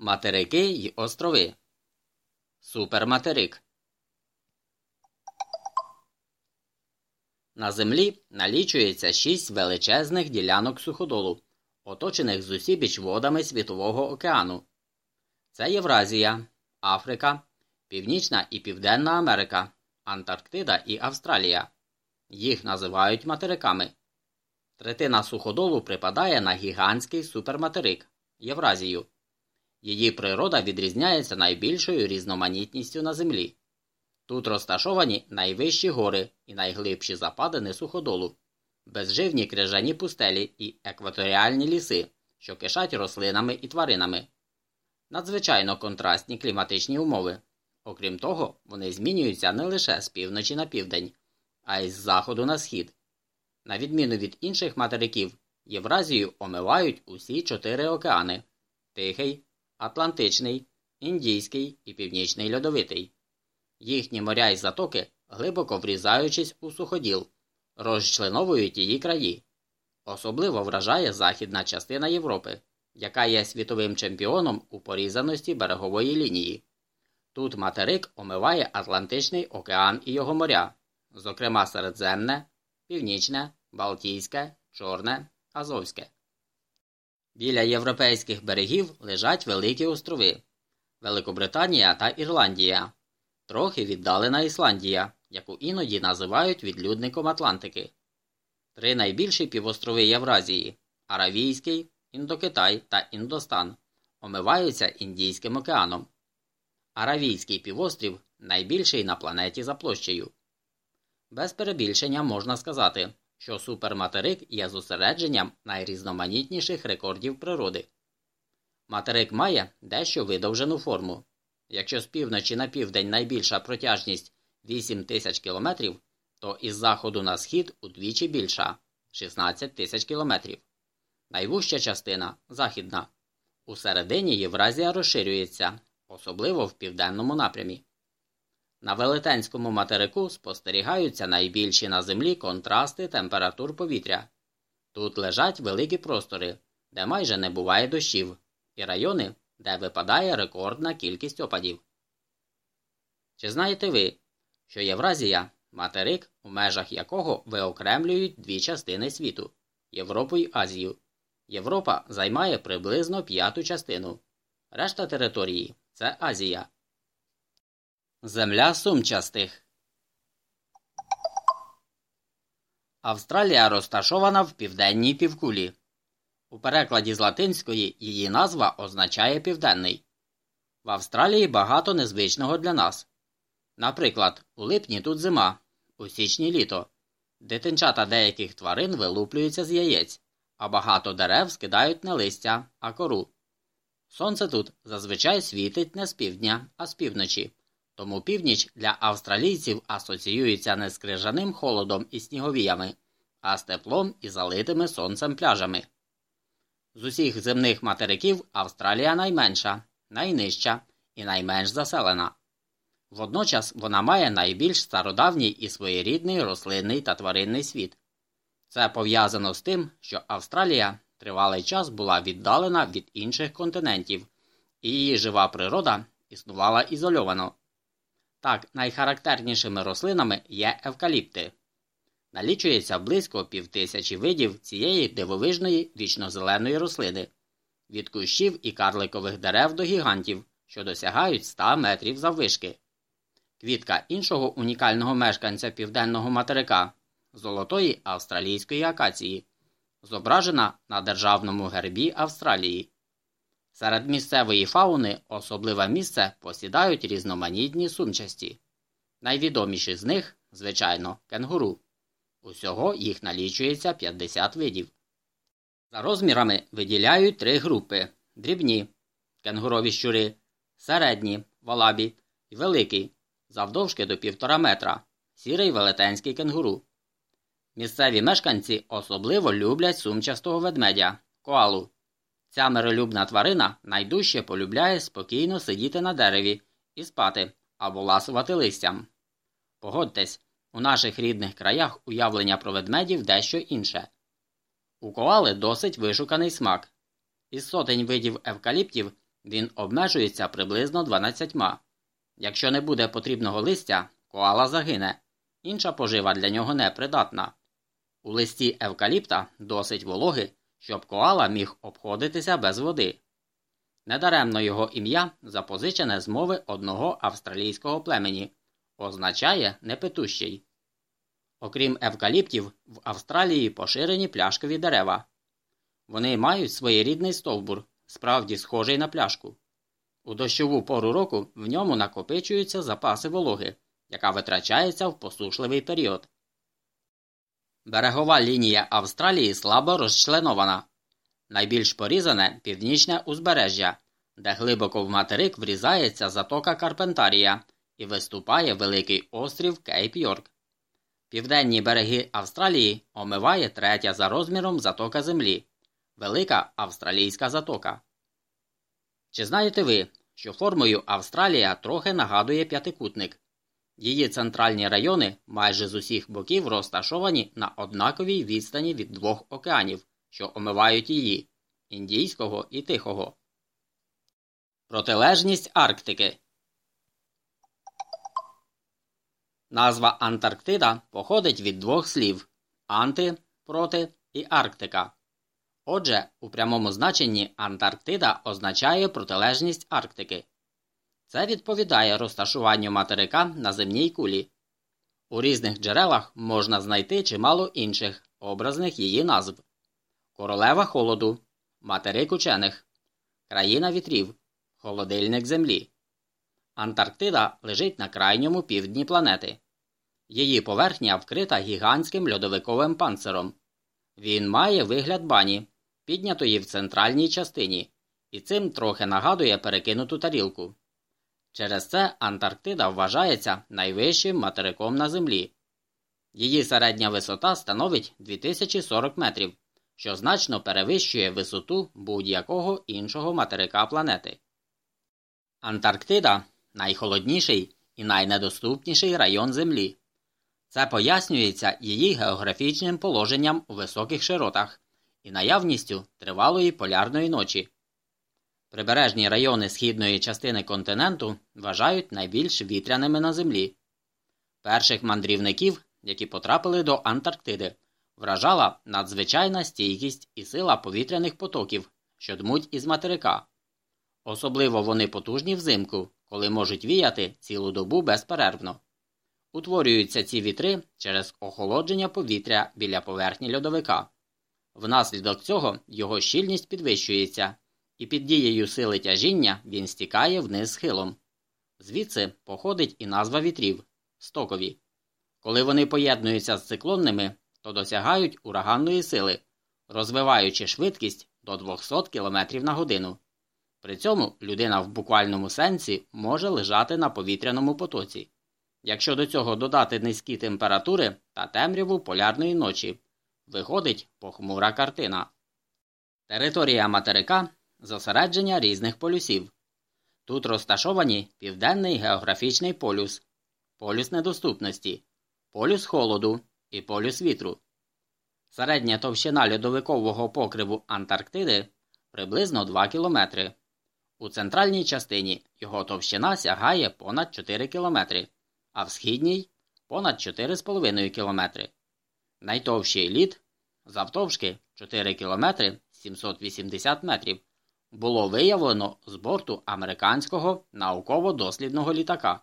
Материки й острови. Суперматерик. На землі налічується шість величезних ділянок суходолу, оточених з усібіч водами Світового океану. Це Євразія, Африка, Північна і Південна Америка, Антарктида і Австралія. Їх називають материками. Третина суходолу припадає на гігантський суперматерик Євразію. Її природа відрізняється найбільшою різноманітністю на землі. Тут розташовані найвищі гори і найглибші западини суходолу, безживні крижані пустелі і екваторіальні ліси, що кишать рослинами і тваринами. Надзвичайно контрастні кліматичні умови. Окрім того, вони змінюються не лише з півночі на південь, а й з заходу на схід. На відміну від інших материків, Євразію омивають усі чотири океани Тихий, Атлантичний, Індійський і Північний Льодовитий. Їхні моря й затоки, глибоко врізаючись у суходіл, розчленовують її краї. Особливо вражає західна частина Європи, яка є світовим чемпіоном у порізаності берегової лінії. Тут материк омиває Атлантичний океан і його моря, зокрема Середземне, Північне, Балтійське, Чорне, Азовське. Біля європейських берегів лежать великі острови Великобританія та Ірландія, трохи віддалена Ісландія, яку іноді називають відлюдником Атлантики, три найбільші півострови Євразії Аравійський, Індокитай та Індостан, омиваються Індійським океаном. Аравійський півострів найбільший на планеті за площею. Без перебільшення можна сказати, що суперматерик є зосередженням найрізноманітніших рекордів природи. Материк має дещо видовжену форму. Якщо з півночі на південь найбільша протяжність 8 тисяч кілометрів, то із заходу на схід удвічі більша 16 тисяч кілометрів. Найвужча частина західна. У середині Євразія розширюється, особливо в південному напрямі. На велетенському материку спостерігаються найбільші на землі контрасти температур повітря. Тут лежать великі простори, де майже не буває дощів, і райони, де випадає рекордна кількість опадів. Чи знаєте ви, що Євразія материк, у межах якого виокремлюють дві частини світу Європу й Азію. Європа займає приблизно п'яту частину, решта території це Азія. Земля сумчастих. Австралія розташована в південній півкулі. У перекладі з латинської її назва означає південний. В Австралії багато незвичного для нас. Наприклад, у липні тут зима, у січні літо. Дитинчата деяких тварин вилуплюються з яєць, а багато дерев скидають не листя, а кору. Сонце тут зазвичай світить не з півдня, а з півночі. Тому північ для австралійців асоціюється не з крижаним холодом і сніговіями, а з теплом і залитими сонцем пляжами. З усіх земних материків Австралія найменша, найнижча і найменш заселена. Водночас вона має найбільш стародавній і своєрідний рослинний та тваринний світ. Це пов'язано з тим, що Австралія тривалий час була віддалена від інших континентів, і її жива природа існувала ізольовано. Так, найхарактернішими рослинами є евкаліпти. Налічується близько півтисячі видів цієї дивовижної вічнозеленої рослини, від кущів і карликових дерев до гігантів, що досягають 100 метрів заввишки. Квітка іншого унікального мешканця південного материка золотої австралійської акації, зображена на державному гербі Австралії. Серед місцевої фауни особливе місце посідають різноманітні сумчасті. Найвідоміші з них, звичайно, кенгуру. Усього їх налічується 50 видів. За розмірами виділяють три групи дрібні кенгурові щури, середні валабі і великий, завдовжки до півтора метра, сірий велетенський кенгуру. Місцеві мешканці особливо люблять сумчастого ведмедя коалу. Ця миролюбна тварина найдужче полюбляє спокійно сидіти на дереві і спати або ласувати листям. Погодьтесь, у наших рідних краях уявлення про ведмедів дещо інше. У коали досить вишуканий смак. Із сотень видів евкаліптів Він обмежується приблизно 12. Якщо не буде потрібного листя, коала загине. Інша пожива для нього непридатна. У листі евкаліпта досить вологи, щоб коала міг обходитися без води. Недаремно його ім'я запозичене з мови одного австралійського племені, означає непетущий. Окрім евкаліптів, в Австралії поширені пляшкові дерева. Вони мають своєрідний стовбур, справді схожий на пляшку. У дощову пору року в ньому накопичуються запаси вологи, яка витрачається в посушливий період. Берегова лінія Австралії слабо розчленована. Найбільш порізане північне узбережжя, де глибоко в материк врізається затока Карпентарія і виступає великий острів Кейп Йорк. Південні береги Австралії омиває третя за розміром затока Землі Велика Австралійська затока. Чи знаєте ви, що формою Австралія трохи нагадує п'ятикутник? Її центральні райони майже з усіх боків розташовані на однаковій відстані від двох океанів, що омивають її Індійського і Тихого. Протилежність Арктики Назва Антарктида походить від двох слів анти проти і Арктика. Отже, у прямому значенні Антарктида означає протилежність Арктики. Це відповідає розташуванню материка на земній кулі. У різних джерелах можна знайти чимало інших образних її назв: Королева холоду, материк учених, країна вітрів, холодильник землі. Антарктида лежить на крайньому півдні планети. Її поверхня вкрита гігантським льодовиковим панциром. Він має вигляд бані, піднятої в центральній частині, і цим трохи нагадує перекинуту тарілку. Через це Антарктида вважається найвищим материком на Землі. Її середня висота становить 2040 метрів, що значно перевищує висоту будь-якого іншого материка планети. Антарктида найхолодніший і найнедоступніший район Землі. Це пояснюється її географічним положенням у високих широтах і наявністю тривалої полярної ночі. Прибережні райони східної частини континенту вважають найбільш вітряними на землі. Перших мандрівників, які потрапили до Антарктиди, вражала надзвичайна стійкість і сила повітряних потоків, що дмуть із материка. Особливо вони потужні взимку, коли можуть віяти цілу добу безперервно. Утворюються ці вітри через охолодження повітря біля поверхні льодовика. Внаслідок цього його щільність підвищується і під дією сили тяжіння він стікає вниз схилом. Звідси походить і назва вітрів стокові. Коли вони поєднуються з циклонними, то досягають ураганної сили, розвиваючи швидкість до 200 км на годину. При цьому людина в буквальному сенсі може лежати на повітряному потоці. Якщо до цього додати низькі температури та темряву полярної ночі, виходить похмура картина. Територія материка зосередження різних полюсів. Тут розташовані Південний географічний полюс, полюс недоступності, полюс холоду і полюс вітру. Середня товщина льодовикового покриву Антарктиди приблизно 2 км. У центральній частині його товщина сягає понад 4 км, а в східній понад 4,5 км. Найтовщий лід завтовшки 4 км 780 метрів було виявлено з борту американського науково-дослідного літака.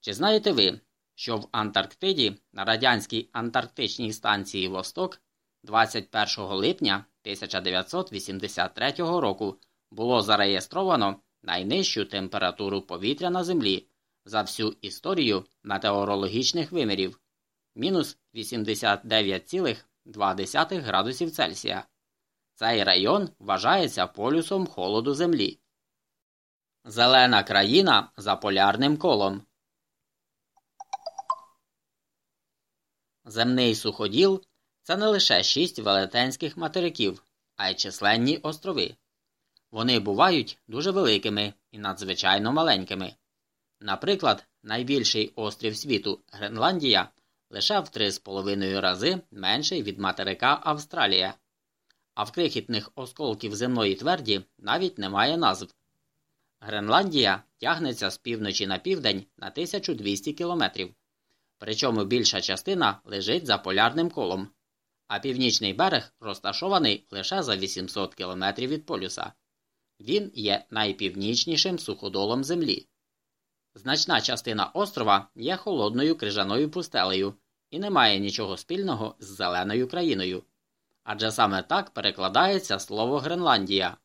Чи знаєте ви, що в Антарктиді на радянській антарктичній станції Восток 21 липня 1983 року було зареєстровано найнижчу температуру повітря на Землі за всю історію метеорологічних вимірів мінус 89,2 градусів Цельсія. Цей район вважається полюсом холоду Землі. Зелена країна за полярним колом. Земний суходіл це не лише шість велетенських материків, а й численні острови. Вони бувають дуже великими і надзвичайно маленькими. Наприклад, найбільший острів світу Гренландія лише в 3,5 рази менший від материка Австралія а в крихітних осколків земної тверді навіть немає назв. Гренландія тягнеться з півночі на південь на 1200 кілометрів, причому більша частина лежить за полярним колом, а північний берег розташований лише за 800 кілометрів від полюса. Він є найпівнічнішим суходолом Землі. Значна частина острова є холодною крижаною пустелею і не має нічого спільного з зеленою країною. Адже саме так перекладається слово Гренландія.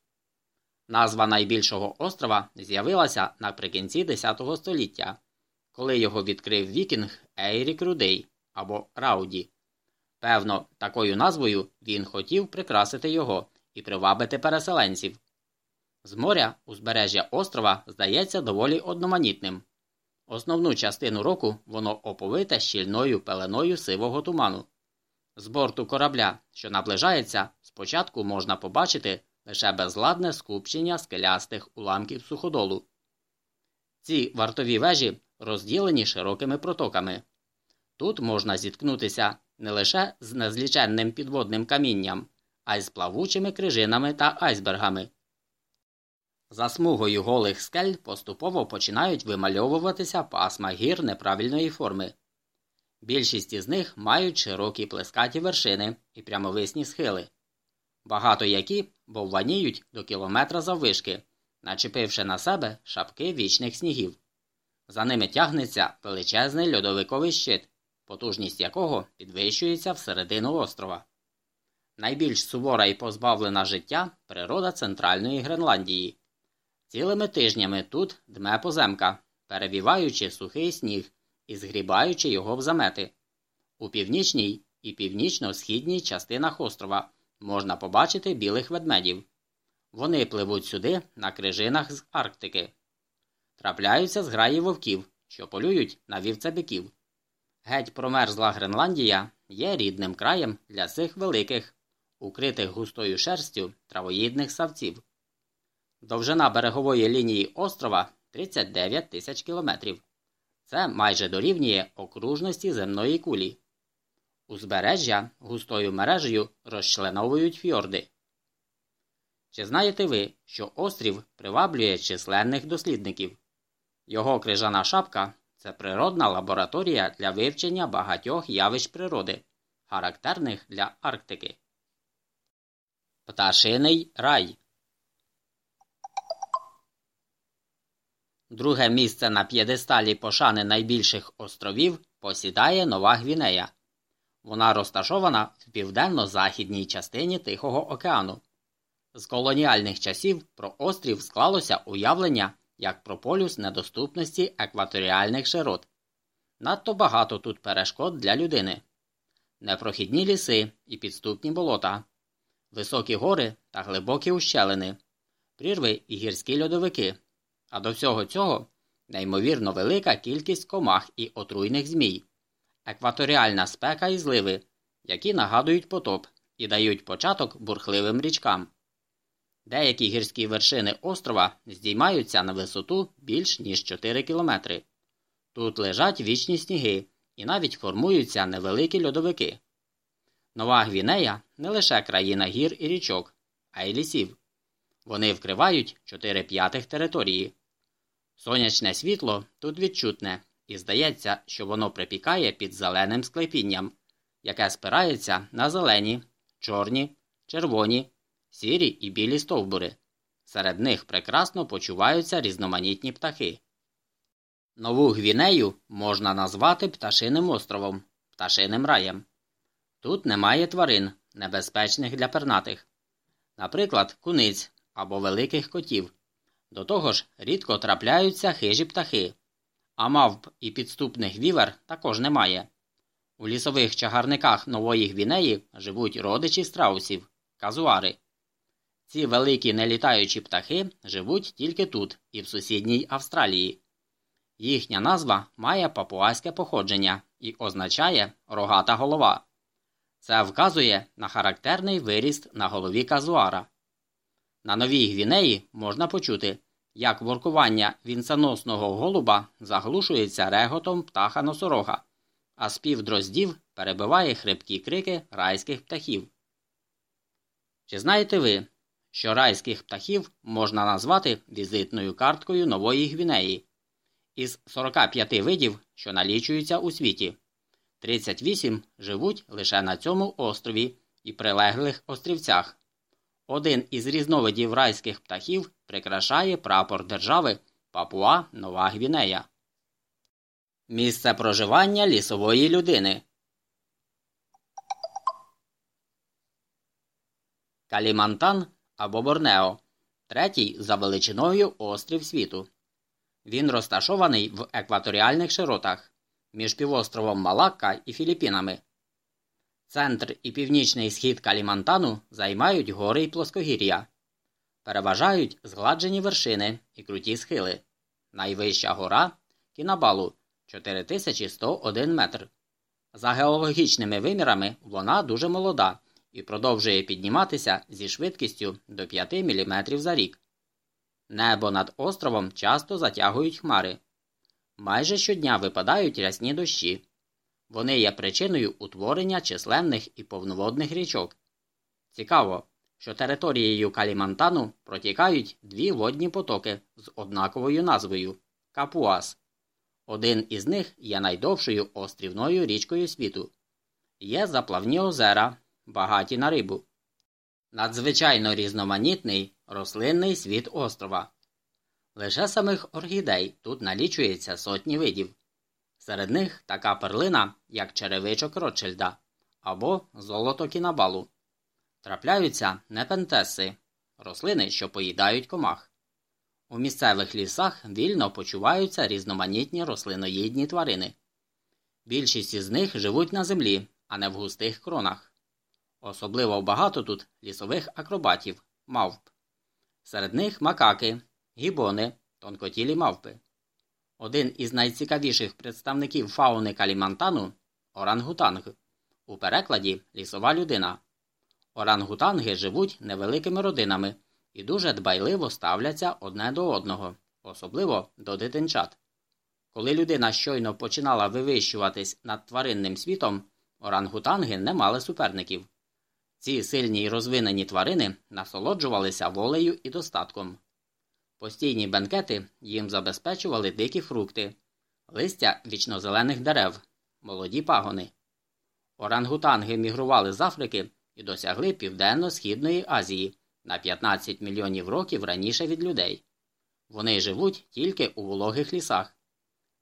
Назва найбільшого острова з'явилася наприкінці X століття, коли його відкрив вікінг Ейрік Рудей або Рауді. Певно, такою назвою він хотів прикрасити його і привабити переселенців. З моря узбережжя острова здається доволі одноманітним. Основну частину року воно оповите щільною пеленою сивого туману. З борту корабля, що наближається, спочатку можна побачити лише безладне скупчення скелястих уламків суходолу. Ці вартові вежі розділені широкими протоками. Тут можна зіткнутися не лише з незліченним підводним камінням, а й з плавучими крижинами та айсбергами. За смугою голих скель поступово починають вимальовуватися пасма гір неправильної форми. Більшість із них мають широкі плескаті вершини і прямовисні схили, багато які бовваніють до кілометра заввишки, начепивши на себе шапки вічних снігів. За ними тягнеться величезний льодовиковий щит, потужність якого підвищується всередину острова. Найбільш сувора і позбавлена життя природа центральної Гренландії. Цілими тижнями тут дме поземка, перевіваючи сухий сніг і згрібаючи його в замети. У північній і північно-східній частинах острова можна побачити білих ведмедів. Вони пливуть сюди на крижинах з Арктики. Трапляються зграї вовків, що полюють на вівцебиків. Геть промерзла Гренландія є рідним краєм для цих великих, укритих густою шерстю травоїдних савців. Довжина берегової лінії острова 39 тисяч кілометрів. Це майже дорівнює окружності земної кулі. Узбережжя густою мережею розчленовують фьорди. Чи знаєте ви, що острів приваблює численних дослідників? Його крижана шапка це природна лабораторія для вивчення багатьох явищ природи, характерних для Арктики. Пташиний рай. Друге місце на п'єдесталі пошани найбільших островів посідає Нова Гвінея. Вона розташована в південно-західній частині Тихого океану. З колоніальних часів про острів склалося уявлення як про полюс недоступності екваторіальних широт. Надто багато тут перешкод для людини, непрохідні ліси і підступні болота, високі гори та глибокі ущелини, прірви і гірські льодовики. А до всього цього неймовірно велика кількість комах і отруйних змій, екваторіальна спека і зливи, які нагадують потоп і дають початок бурхливим річкам. Деякі гірські вершини острова здіймаються на висоту більш ніж 4 кілометри. Тут лежать вічні сніги і навіть формуються невеликі льодовики. Нова Гвінея не лише країна гір і річок, а й лісів. Вони вкривають 4 п'ятих території. Сонячне світло тут відчутне, і здається, що воно припікає під зеленим склепінням, яке спирається на зелені, чорні, червоні, сірі і білі стовбури. Серед них прекрасно почуваються різноманітні птахи. Нову Гвінею можна назвати пташиним островом, пташиним раєм. Тут немає тварин, небезпечних для пернатих, наприклад, куниць або великих котів. До того ж, рідко трапляються хижі птахи, а мавп і підступних вівер також немає. У лісових чагарниках Нової Гвінеї живуть родичі страусів казуари. Ці великі нелітаючі птахи живуть тільки тут і в сусідній Австралії. Їхня назва має папуаське походження і означає рогата голова. Це вказує на характерний виріст на голові казуара. На новій гвінеї можна почути, як воркування вінценосного голуба заглушується реготом птаха носорога, а спів дроздів перебиває хрипкі крики райських птахів. Чи знаєте ви, що райських птахів можна назвати візитною карткою Нової Гвінеї? Із 45 видів, що налічуються у світі, 38 живуть лише на цьому острові і прилеглих острівцях. Один із різновидів райських птахів прикрашає прапор держави Папуа Нова Гвінея. Місце проживання лісової людини. Калімантан або Борнео третій за величиною острів світу. Він розташований в екваторіальних широтах між півостровом Малакка і Філіппінами. Центр і північний схід Калімантану займають гори й плоскогір'я. Переважають згладжені вершини і круті схили. Найвища гора Кінабалу 4101 метр. За геологічними вимірами вона дуже молода і продовжує підніматися зі швидкістю до 5 мм за рік. Небо над островом часто затягують хмари. Майже щодня випадають рясні дощі. Вони є причиною утворення численних і повноводних річок. Цікаво, що територією Калімантану протікають дві водні потоки з однаковою назвою Капуас. Один із них є найдовшою острівною річкою світу. Є заплавні озера, багаті на рибу. Надзвичайно різноманітний рослинний світ острова. Лише самих орхідей тут налічується сотні видів. Серед них така перлина, як черевичок Ротшильда або золото кінабалу. Трапляються непентеси рослини, що поїдають комах. У місцевих лісах вільно почуваються різноманітні рослиноїдні тварини. Більшість із них живуть на землі, а не в густих кронах. Особливо багато тут лісових акробатів, мавп. Серед них макаки, гібони, тонкотілі мавпи. Один із найцікавіших представників фауни Калімантану орангутанг. У перекладі лісова людина. Орангутанги живуть невеликими родинами і дуже дбайливо ставляться одне до одного, особливо до дитинчат. Коли людина щойно починала вивищуватись над тваринним світом, орангутанги не мали суперників. Ці сильні й розвинені тварини насолоджувалися волею і достатком. Постійні бенкети їм забезпечували дикі фрукти, листя вічнозелених дерев, молоді пагони. Орангутанги мігрували з Африки і досягли Південно-Східної Азії на 15 мільйонів років раніше від людей. Вони живуть тільки у вологих лісах.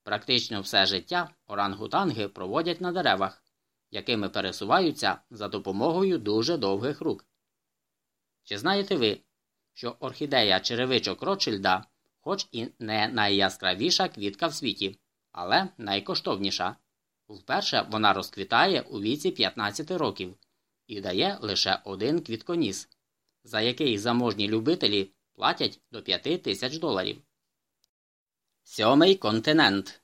Практично все життя орангутанги проводять на деревах, якими пересуваються за допомогою дуже довгих рук. Чи знаєте ви, що орхідея черевичок Ротшильда, хоч і не найяскравіша квітка в світі, але найкоштовніша. Вперше вона розквітає у віці 15 років і дає лише один квітконіс, за який заможні любителі платять до 5 тисяч доларів. Сьомий континент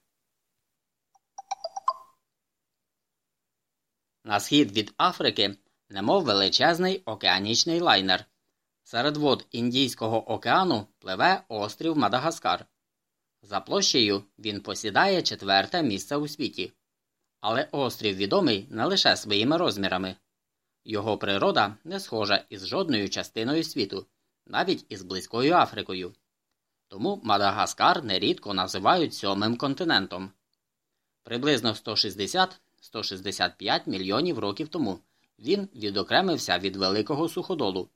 На схід від Африки немов величезний океанічний лайнер. Серед вод Індійського океану пливе острів Мадагаскар. За площею він посідає четверте місце у світі. Але острів відомий не лише своїми розмірами. Його природа не схожа із жодною частиною світу, навіть із близькою Африкою. Тому Мадагаскар нерідко називають сьомим континентом. Приблизно 160-165 мільйонів років тому він відокремився від великого суходолу.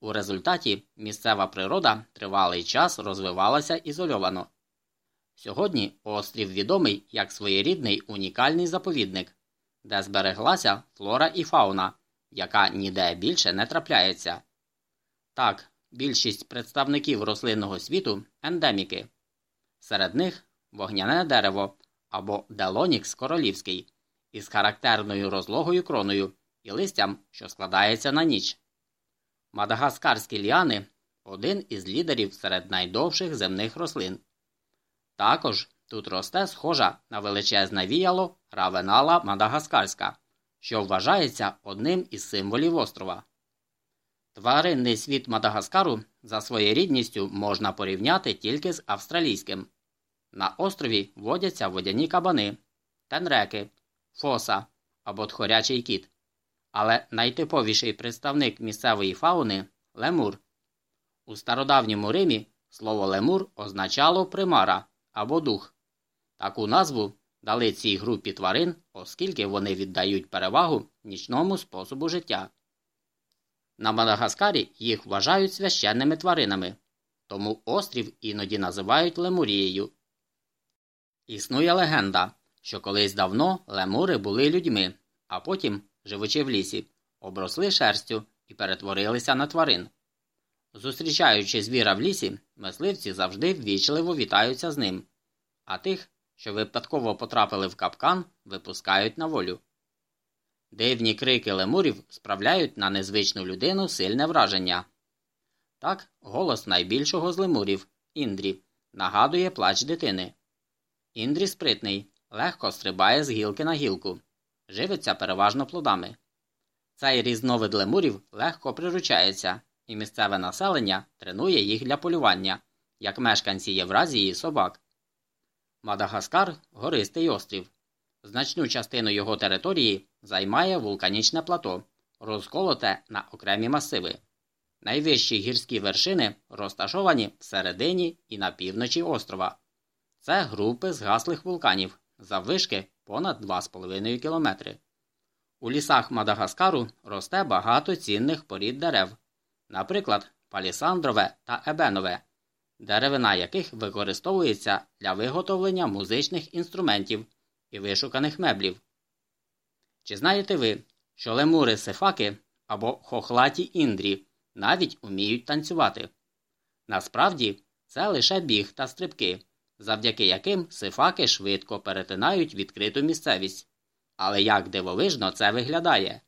У результаті місцева природа тривалий час розвивалася ізольовано. Сьогодні острів відомий як своєрідний унікальний заповідник, де збереглася флора і фауна, яка ніде більше не трапляється. Так, більшість представників рослинного світу ендеміки. Серед них вогняне дерево або делонікс королівський із характерною розлогою кроною і листям, що складається на ніч. Мадагаскарські ліани один із лідерів серед найдовших земних рослин. Також тут росте схожа на величезне віяло равенала Мадагаскарська, що вважається одним із символів острова. Тваринний світ Мадагаскару за своєрідністю можна порівняти тільки з австралійським. На острові водяться водяні кабани, тенреки, фоса або тхорячий кіт, Але найтиповіший представник місцевої фауни лемур. У стародавньому Римі слово лемур означало примара або дух. Таку назву дали цій групі тварин, оскільки вони віддають перевагу нічному способу життя. На Мадагаскарі їх вважають священними тваринами, тому острів іноді називають Лемурією. Існує легенда, що колись давно лемури були людьми, а потім, живучи в лісі, обросли шерстю і перетворилися на тварин. Зустрічаючи звіра в лісі, мисливці завжди ввічливо вітаються з ним, а тих, що випадково потрапили в капкан, випускають на волю. Дивні крики лемурів справляють на незвичну людину сильне враження. Так, голос найбільшого з лемурів Індрі нагадує плач дитини. Індрі спритний, легко стрибає з гілки на гілку, живиться переважно плодами. Цей різновид лемурів легко приручається, і місцеве населення тренує їх для полювання, як мешканці Євразії собак. Мадагаскар гористий острів. Значну частину його території займає вулканічне плато, розколоте на окремі масиви. Найвищі гірські вершини розташовані всередині і на півночі острова. Це групи згаслих вулканів заввишки понад 2,5 кілометри. У лісах Мадагаскару росте багато цінних порід дерев, наприклад, палісандрове та ебенове, деревина яких використовується для виготовлення музичних інструментів і вишуканих меблів. Чи знаєте ви, що лемури сифаки або хохлаті індрі навіть уміють танцювати? Насправді, це лише біг та стрибки, завдяки яким сифаки швидко перетинають відкриту місцевість. Але як дивовижно це виглядає?